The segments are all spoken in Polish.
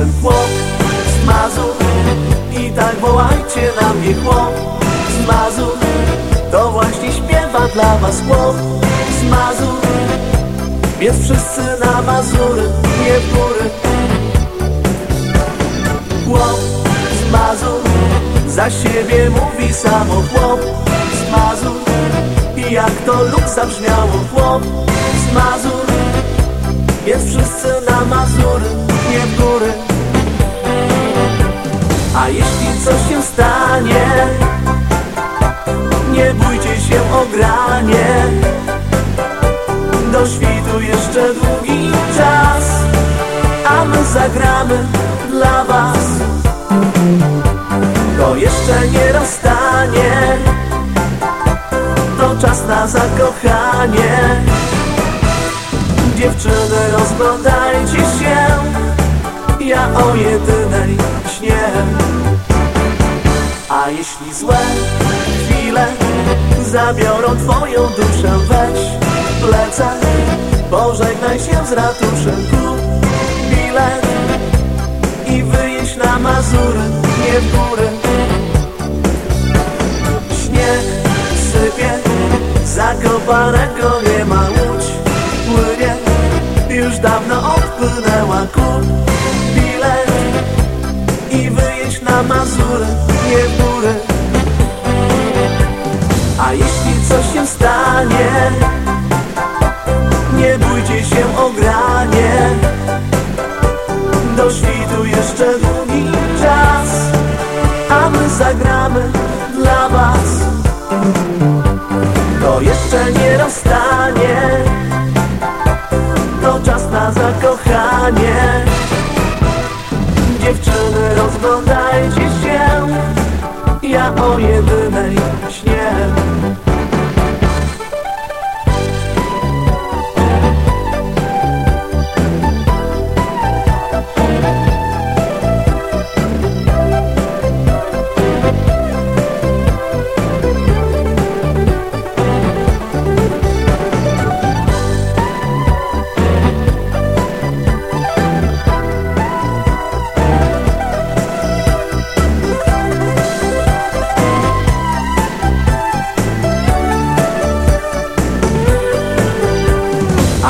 ten płok z mazur. I tak wołajcie na mnie chłop. Z mazur To właśnie śpiewa dla was chłop. Z mazur Więc wszyscy na mazury, nie w góry. Chłop z mazur za siebie mówi samo chłop. Z mazur I jak to luk zabrzmiało chłop. Z mazur więc wszyscy na Mazury, nie w góry a jeśli coś się stanie Nie bójcie się o granie. Do świtu jeszcze długi czas A my zagramy dla was. To jeszcze nie rozstanie To czas na zakochanie. Dziewczyny rozglądajcie się Ja o jedynej śnię A jeśli złe chwile Zabiorą twoją duszę Weź plecak Pożegnaj się z ratuszem Kup bilet I wyjeźdź na Mazury Nie w góry Śnieg sypie Zakopanego nie ma łódź. Płynie Już dawno odpłynęła Kup Mazury Nie góry A jeśli coś się stanie Nie bójcie się o granie. Do świtu jeszcze długi czas A my zagramy dla was. To jeszcze nie rozstanie To czas na zakochanie. Dziewczyny rozglądajcie się Ja o jedynej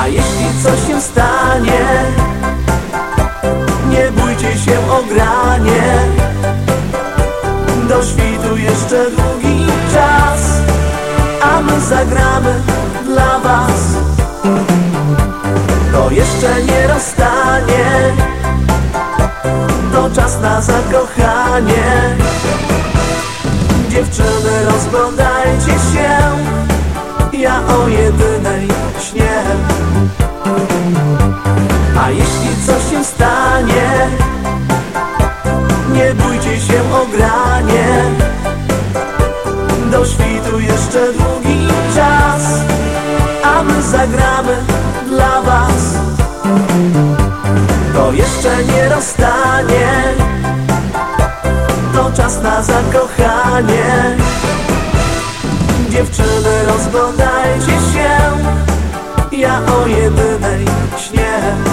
A jeśli coś się stanie Nie bójcie się o granie. Do świtu jeszcze długi czas A my zagramy dla was. To jeszcze nie rozstanie To czas na zakochanie. Dziewczyny rozglądajcie się Ja o jedynej śnię A jeśli coś się stanie Nie bójcie się o granie. Do świtu jeszcze długi czas A my zagramy dla was. To jeszcze nie rozstanie To czas na zakochanie. Dziewczyny rozglądajcie się Ja o jedynej śnię